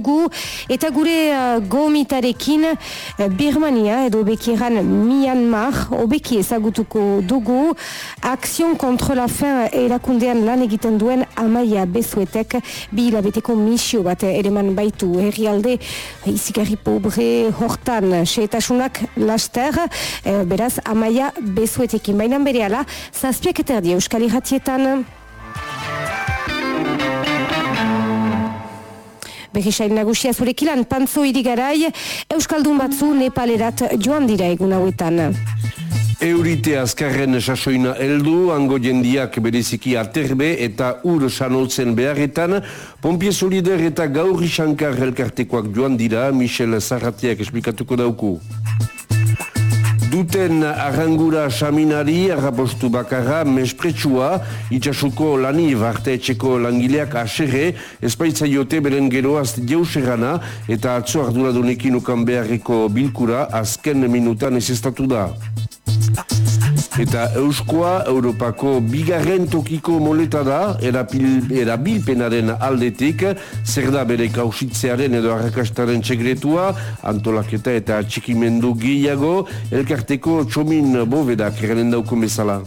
Gu, eta gure uh, gomitarekin uh, Birmania edo bekieran Myanmar obeki ezagutuko dugu. Akzion kontro la fin erakundean lan egiten duen amaia bezuetek bi hilabeteko misio bat ereman baitu. Herrialde izigarri pobre hortan seetasunak laster. Uh, beraz amaia bezuetekin. Bainan bere ala zazpiak eterdi euskal irratietan Behisain nagusia zurekilan, pantzo irigarai, Euskaldun batzu Nepalerat joan dira egun hauetan. Eurite azkarren sasoina heldu, ango jendiak bereziki aterbe eta ur sanoltzen beharretan, Pompie Solider eta Gauri Shankar elkartekoak joan dira, Michel Zarratiak esplikatuko dauku. Duten arrangura saminari, arrapostu bakarra, mespretsua, itxasuko lani barte etxeko langileak aserre, espaitza jote beren geroaz jeuserana, eta atzo arduradunekin ukan beharreko bilkura, azken minutan ez da. Eta Euskoa, Europako bigarren tokiko moleta da, erabilpenaren aldetik, zer da bere kausitzearen edo arrakastaren txegretua, antolaketa eta txikimendu gehiago, elkarteko txomin bovedak eranen dauko bezala.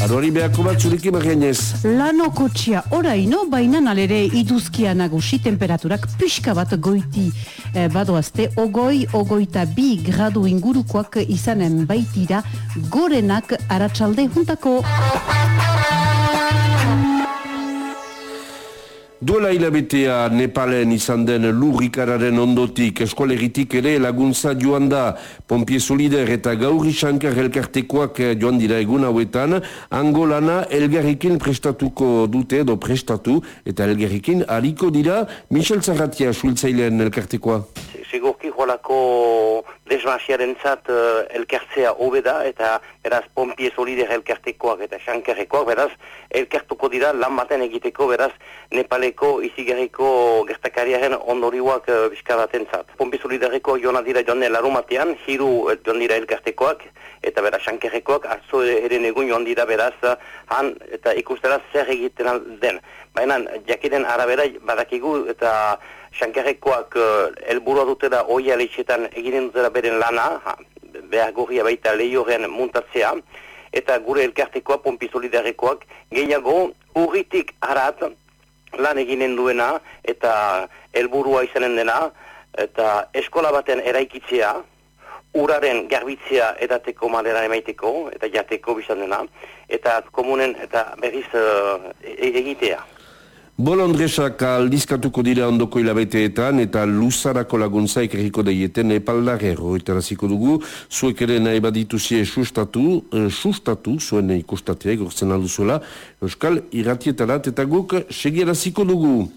Aroari behako bat zurekin margainez. Lano kotxia oraino, baina nalere iduzkia nagusi temperaturak pixka bat goiti eh, badoazte, ogoi, ogoita bi gradu ingurukoak izanen baitira gorenak aratsalde juntako. Duela hilabetea Nepalen izan den lurrikararen ondotik eskolegitik ere laguntza joan da. Pompie Solider eta Gauri Shankar elkartekoak joan dira egun hauetan. Angolana elgarrikin prestatuko dute edo prestatu eta elgarrikin hariko dira. Michel Zarratia suiltzailean elkartekoa joalako desmasiaren zat uh, elkartzea hobeda eta beraz pompie solider elkartekoak eta xankerrekoak beraz elkartuko dira lan baten egiteko beraz Nepaleko izigarriko gertakariaren ondoriuak uh, bizkaraten zat. Pompie soliderreko joan dira joan larumatean, hiru uh, joan dira elkartekoak eta beraz xankerrekoak atzo ere egun joan dira beraz han eta ikustera zer egiten den. Baina jakiten arabera badakigu eta Sankarrekoak uh, elburua dutela oi alitxetan eginen dutela beren lana, ha, behar gorria baita lehioren muntatzea, eta gure elkartekoa, pompi solidarekoak, gehiago urritik harat lan eginen duena, eta helburua izanen dena, eta eskola baten eraikitzea, uraren garbitzea edateko madera emaiteko, eta jateko bizan dena, eta komunen eta berriz uh, egitea. Bolondresak aldizkatuko dira ondoko hilabeteetan eta luzarako laguntza ekerriko daieten epaldar erro. Eta raziko dugu, zuek ere nahi badituzie sustatu, eh, sustatu, zuen ikustatea, gortzen alduzuela, Euskal iratietarat eta guk segiraziko dugu.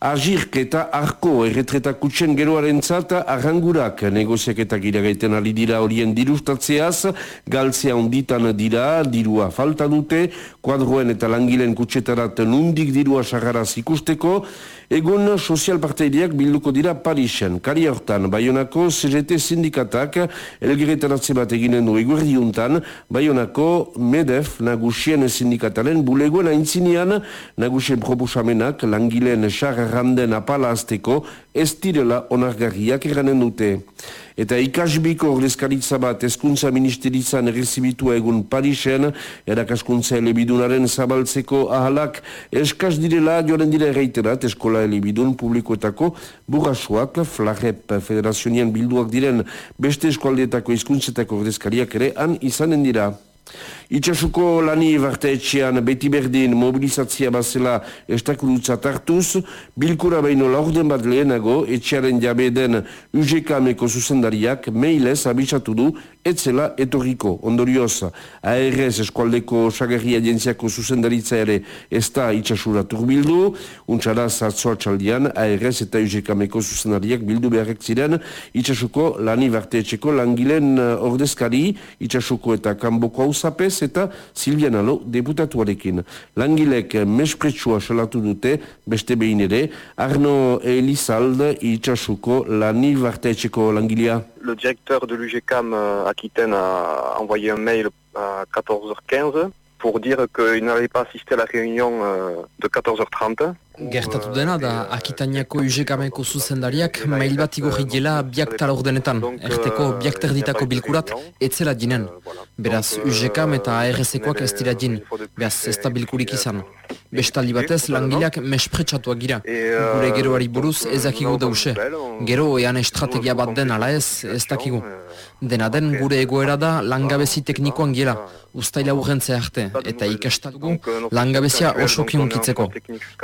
Agirk eta arko erretreta kutsen geroaren zata arrangurak negoziak eta gira gaiten ali dira horien dirustatzeaz, galtzea onditan dira, dirua falta dute, kuadroen eta langilen kutsetarat nundik dirua sagaraz ikusteko, Egun sozial parteideak bilduko dira Parisen. Kari hortan, Bayonako CGT sindikatak elgeretaratze bat eginen du egurdiuntan, Bayonako MEDEF nagusien sindikataren bulegoen aintzinean nagusien propusamenak langileen xarranden apala azteko ez direla onargarriak eranen dute eta ikasbiko ordezkaritza bat eskuntza ministeritzan errezibitua egun Parisen, erakaskuntza elebidunaren zabaltzeko ahalak eskaz direla joren dire reiterat eskola elebidun publikoetako burrasuak, Flarep Federazionian bilduak diren beste eskualdeetako izkuntzetako ordezkariak ere han izanen dira. Itxasuko lani barteetxean beti berdin mobilizatzia bazela estakurutza tartuz, bilkura baino laurden bat lehenago etxearen jabe den UGK-meko zuzendariak meilez abisatu du etzela etorriko. Ondorioz, ARS eskualdeko sagarria jentziako zuzendaritza ere ez da itxasura turbildu, untxara zatzoa txaldian ARS eta UGK-meko zuzendariak bildu beharrek ziren itxasuko lani barteetxeko langilen ordezkari, itxasuko eta kanboko hausapez, Le directeur de l'UGCAM euh, Aquitaine a envoyé un mail à 14h15 pour dire qu'il n'avait pas assisté à la réunion euh, de 14h30 Gertatu dena da Akitainako Ujekameko zuzendariak mail bat igorri gela biak tala ordenetan, erteko biak terditako bilkurat etzela dinen. Beraz, Ujekam eta ARS-ekoak ez dira din, beraz ez da bilkurik izan. Bestaldi batez, langileak mespretsatuak gira. Gure geroari buruz ezakigu dause. Gero ean estrategia bat den ala ez, ez dakigu. Dena den gure egoera da langabezi teknikoan gela, ustaila urrentzea arte, eta ikastadugu langabezia oso kionkitzeko.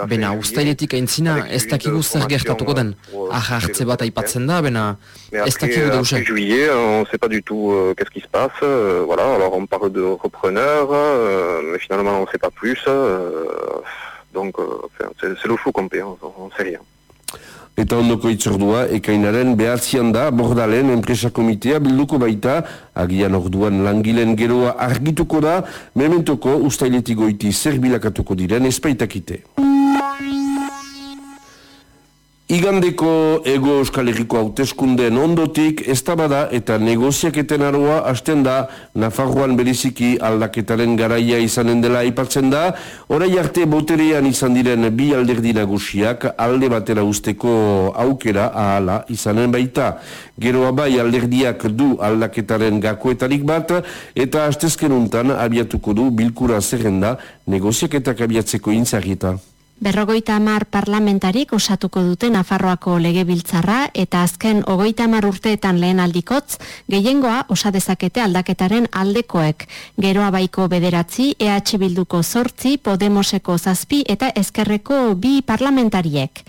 Bena, ustailetik aintzina ez dakigu zer gertatuko den. Aha hartze bat aipatzen da, bena ez dakigu dause. juillet, on sait pas du tout euh, qu'est-ce qui se passe. euh, voilà, alors on parle de repreneurs, euh, mais finalement on sait pas plus. euh, donc euh, c'est le flou complet, on ne sait rien. Eta ondoko itzordua, ekainaren behatzian da, bordalen enpresa komitea bilduko baita, agian orduan langileen geroa argituko da, mementoko ustailetik goiti zer bilakatuko diren espaitakite. Igandeko ego euskal herriko hauteskundeen ondotik, ez bada eta negoziaketen aroa hasten da, Nafarroan beriziki aldaketaren garaia izanen dela aipatzen da, orai arte boterean izan diren bi alderdi nagusiak alde batera usteko aukera ahala izanen baita. Geroa bai alderdiak du aldaketaren gakoetarik bat, eta hastezken untan abiatuko du bilkura zerrenda negoziaketak abiatzeko intzagita. Berrogeita hamar parlamentarik osatuko dute Nafarroako legebiltzarra eta azken ogoita hamar urteetan lehen aldikotz, gehiengoa osa dezakete aldaketaren aldekoek. Geroa baiko bederatzi, EH Bilduko zortzi, Podemoseko zazpi eta Ezkerreko bi parlamentariek.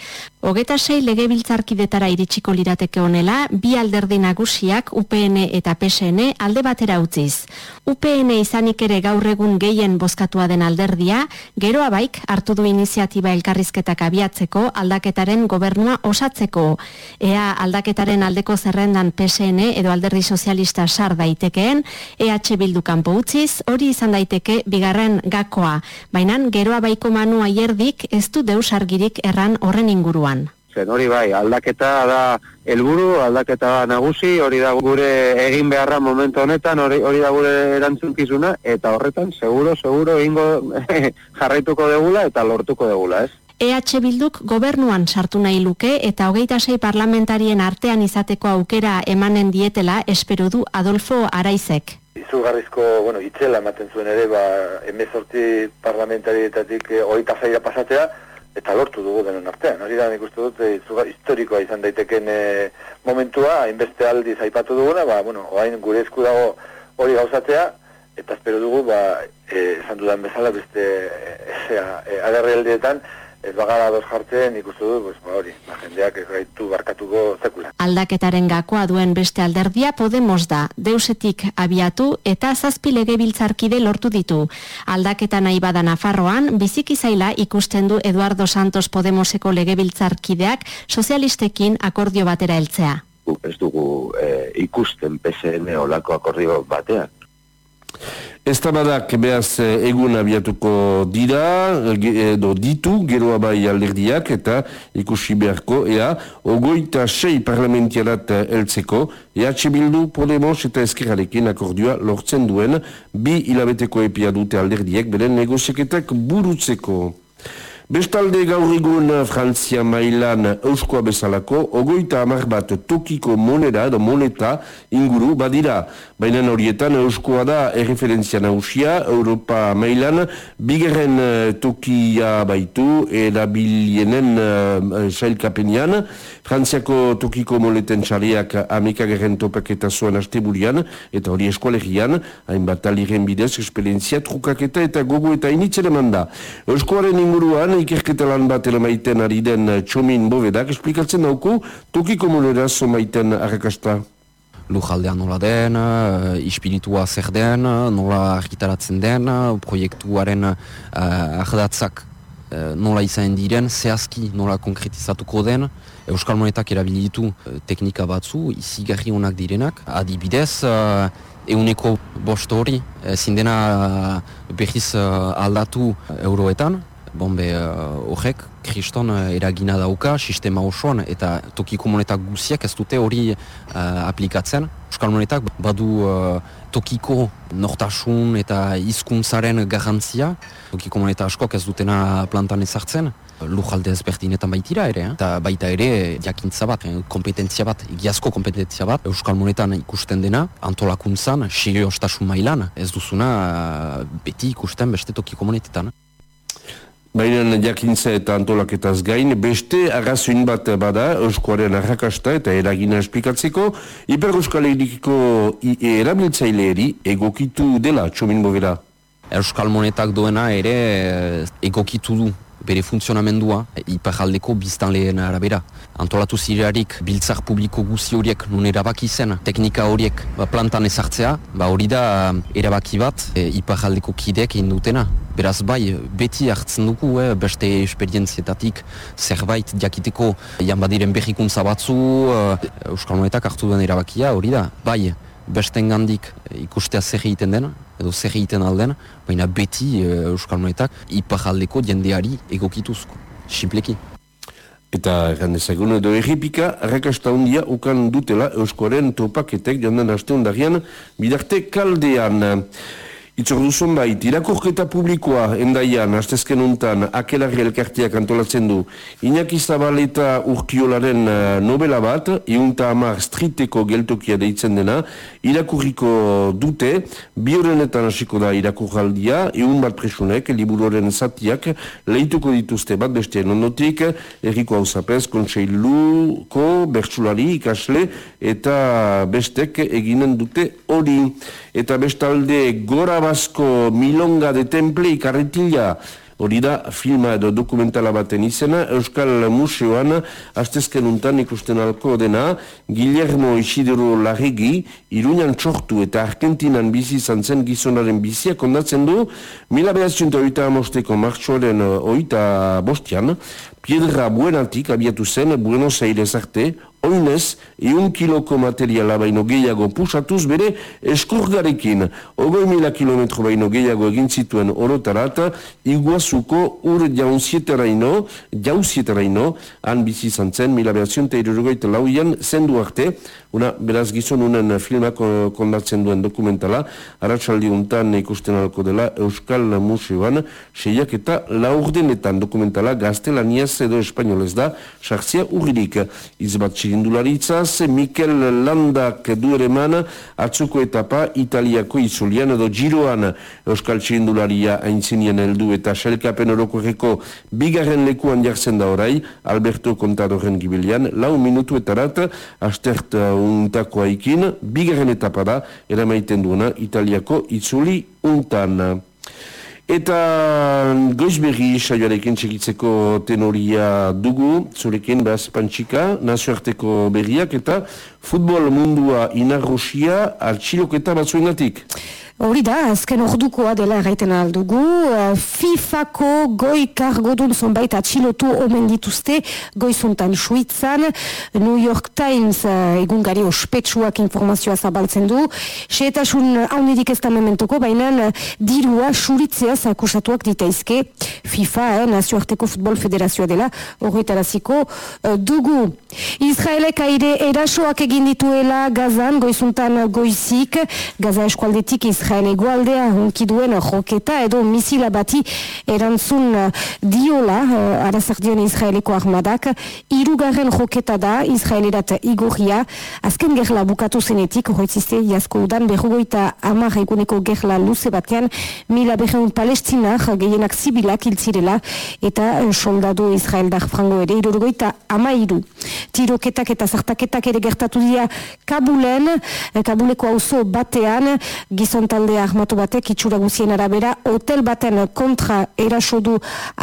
Hogeta sei legebiltzarkidetara iritsiko lirateke honela, bi alderdi nagusiak UPN eta PSN alde batera utziz. UPN izanik ere gaur egun gehien bozkatua den alderdia, geroa baik hartu du iniziatiba elkarrizketak abiatzeko aldaketaren gobernua osatzeko. Ea aldaketaren aldeko zerrendan PSN edo alderdi sozialista sar daitekeen, EH Bildu kanpo utziz, hori izan daiteke bigarren gakoa. Baina geroa baiko manu aierdik ez du deus argirik erran horren inguruan. Zen hori bai, aldaketa da helburu, aldaketa da nagusi, hori da gure egin beharra momentu honetan, hori, hori da gure erantzunkizuna, eta horretan, seguro, seguro, egingo jarraituko degula eta lortuko degula, ez? EH Bilduk gobernuan sartu nahi luke eta hogeita sei parlamentarien artean izateko aukera emanen dietela espero du Adolfo Araizek. izugarrizko, bueno, itzela ematen zuen ere, ba, emezortzi parlamentarietatik eh, hogeita zaira pasatea, eta lortu dugu denon artean. Hori da, nik uste dut, eh, izuga- historikoa izan daiteken eh, momentua, hainbeste aldiz aipatu duguna, ba, bueno, oain gure esku dago hori gauzatea, eta espero dugu, ba, eh, esan dudan bezala, beste e, e, agarri ez bagara ados jartzen, nik uste dut, pues, ba, hori, ba, jendeak ez gaitu barkatuko zekula. Aldaketaren gakoa duen beste alderdia Podemos da, deusetik abiatu eta zazpi legebiltzarkide lortu ditu. Aldaketa nahi bada Nafarroan, biziki zaila ikusten du Eduardo Santos Podemoseko legebiltzarkideak sozialistekin akordio batera heltzea. Ez dugu eh, ikusten PSN olako akordio batean. Ez tabadak behaz eh, egun abiatuko dira, edo ditu, geroa bai alderdiak, eta ikusi beharko, ea, ogoita sei parlamentiarat eh, heltzeko, EH Bildu, Podemos eta Ezkerrarekin akordioa lortzen duen, bi hilabeteko epia dute alderdiek, beren negoziaketak burutzeko. Bestalde gaur egun Frantzia mailan euskoa bezalako, ogoita hamar bat tokiko moneda edo moneta inguru badira. Baina horietan euskoa da erreferentzia nausia, Europa mailan, bigarren eh, tokia baitu, erabilienen uh, sailkapenean, Frantziako tokiko moneten txariak amekagaren topaketa zuen asteburian, eta hori eskualegian, hainbat aliren bidez, esperientzia, trukaketa eta gogo eta initzere manda. Euskoaren inguruan, ikerketa lan bat elemaiten ari den txomin bovedak, esplikatzen dauku, tokiko monera somaiten arrakasta. lujaldea nola den, uh, ispiritua zer den, eh, nola argitaratzen den, eh, proiektuaren uh, ardatzak uh, nola izan diren, zehazki nola konkretizatuko den, Euskal Monetak erabili ditu eh, teknika batzu, izigarri onak direnak, adibidez, uh, euneko bost hori, ezin dena uh, berriz uh, aldatu euroetan, Bombe horrek, uh, kriston eragina dauka, sistema osoan, eta toki komunetak guziak ez dute hori aplikatzen. Euskal Monetak badu tokiko nortasun eta hizkuntzaren garantzia. Tokiko moneta askok ez dutena plantan ezartzen. Lujalde ezberdinetan baitira ere, eh? eta baita ere jakintza bat, kompetentzia bat, igiazko kompetentzia bat, Euskal Monetan ikusten dena, antolakuntzan, seriostasun mailan, ez duzuna beti ikusten beste tokiko monetetan. Baina jakintza eta antolaketaz gain, beste arrazoin bat bada Euskoaren arrakasta eta eragina esplikatzeko, Iper Euskal Erikiko erabiltzaileeri egokitu dela, txomin bovera. Euskal Monetak duena ere eh, egokitu du bere funtzionamendua iparaldeko biztan lehen arabera. Antolatu zirearik biltzar publiko guzi horiek nun erabaki zen, teknika horiek ba, plantan ezartzea, ba hori da eh, erabaki bat e, iparaldeko kideek indutena. Beraz bai, beti hartzen dugu, eh, beste esperientzietatik zerbait jakiteko jan badiren behikuntza batzu, eh, Euskal Monetak hartu duen erabakia, hori da, bai, beste engandik ikustea zer egiten den, edo zer egiten alden, baina beti eh, Euskal Monetak iparaldeko jendeari egokituzko, simpleki. Eta errandezagun edo erripika, arrakasta hundia ukan dutela Euskoaren topaketek jonden haste hundarian bidarte kaldean. Itzorduzun bait, irakorketa publikoa endaian, astezken untan, akelarri elkartiak antolatzen du. Iñaki Zabaleta urkiolaren uh, novela bat, iunta amar striteko geltokia deitzen dena, irakurriko dute, bi horrenetan hasiko da irakurraldia, iun bat presunek, liburoren zatiak, lehituko dituzte bat besteen ondotik, erriko hau zapez, kontseiluko, bertsulari, ikasle, eta bestek eginen dute hori. Eta bestalde, gora Basko Milonga de Temple ikarretila hori da filma edo dokumentala baten izena Euskal Museoan astezken untan ikusten alko dena Guillermo Isidoro Larregi Iruñan txortu eta Argentinan bizi izan zen gizonaren bizia kondatzen du mila behazionta oita amosteko martxoaren oita bostian Piedra Buenatik abiatu zen Buenos Aires arte oinez, eun kiloko materiala baino gehiago pusatuz bere eskurgarekin. Ogoi mila kilometro baino gehiago egin zituen orotarat, iguazuko ur jaunzieteraino, jauzieteraino, han bizi izan zen, mila behazion eta lauian, zendu arte, una beraz gizon unen filmak kondatzen duen dokumentala, aratsaldi untan ikusten alko dela Euskal Museoan, seiak eta laurdenetan dokumentala gaztelaniaz edo espainolez da, sartzia urririk izbat txirindularitzaz, Mikel Landak duereman atzuko etapa Italiako izulian edo giroan Euskal txirindularia aintzinian heldu eta selkapen orokorreko bigarren lekuan jartzen da orai, Alberto Contadoren gibilian, lau minutu etarat, astert untako haikin, bigarren etapa da, eramaiten duena Italiako itzuli untan. Eta goizberri saioarekin txekitzeko tenoria dugu, zurekin behaz pantxika, nazioarteko berriak eta futbol mundua inarrosia altxiloketa batzuengatik. Hori da, azken ordukoa dela erraiten aldugu, uh, FIFA-ko goi kargodun zonbait atxilotu omen dituzte, goizuntan suitzan, New York Times egungari ospetsuak informazioa zabaltzen du, seetasun haunidik ez da mementuko, baina uh, dirua suritzea zakusatuak ditaizke. FIFA, eh, Nazioarteko Futbol Federazioa dela, horretaraziko dugu. Israelek aire erasoak egin dituela gazan, goizuntan goizik, gaza eskualdetik Israel Israel egualdea hunki duen joketa edo misila bati erantzun diola uh, arazardion Israeleko armadak. Irugarren joketa da Israelerat igorria azken gerla bukatu zenetik horretziste jasko udan berrogoita amar eguneko gerla luze batean mila berreun palestinak gehienak zibilak iltzirela eta uh, soldadu Israeldar frango ere irurogoita amairu tiroketak eta zartaketak ere gertatu dira Kabulen. Kabuleko auzo batean gizonta talde ahmatu batek itxura guzien arabera hotel baten kontra erasodu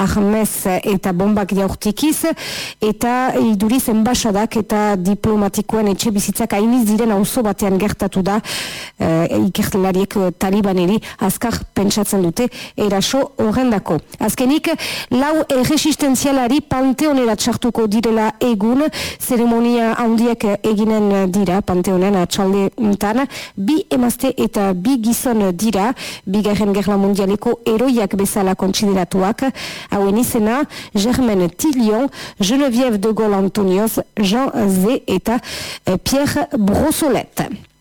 ahmez eta bombak jaurtikiz eta iduriz enbasadak eta diplomatikoen etxe bizitzak hainiz diren auzo batean gertatu da e, ikertelariek talibaneri azkar pentsatzen dute eraso horrendako. Azkenik, lau erresistenzialari panteonera txartuko direla egun zeremonia handiak eginen dira panteonen atxalde untan bi emazte eta bi giz dira, bigarren gerla mundialeko eroiak bezala kontsideratuak, hauen izena, Germaine Tillion, Geneviève de Gaulle Antonioz, Jean Zé eta Pierre Brossolette.